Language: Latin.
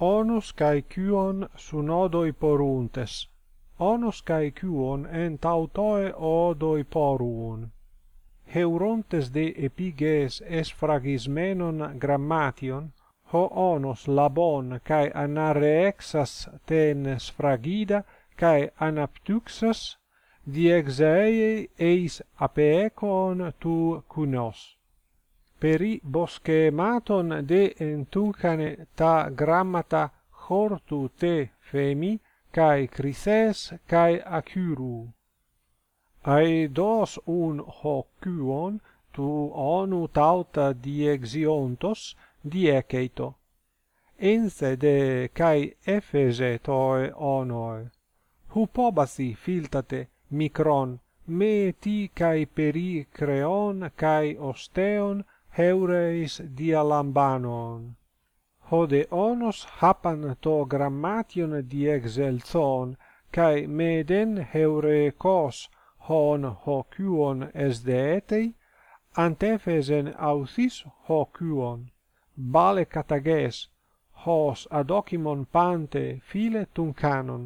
onus kai quion sunodoi poruntes, onus kai quion en tautoe odoi poruun. Heurontes de epiges esfragismenon grammation, ho onus labon kai anarexas ten sfragida kai anaptuxas diexae eis apeecon tu kunos peri boschematon de entucane ta grammata hortu te femi kai crises kai acyru aedos un hocuon tu onu tauta diexiontos dieceito ense de kai efese toi onoi hupobasi filtate micron meti kai peri creon kai osteon heureis dialambanon. hode onos hapan to grammation diexelthon kai meden heurekos hon hokuon esdeetei antefesen authis hokuon bale katages hos adokimon pante phile tuncanon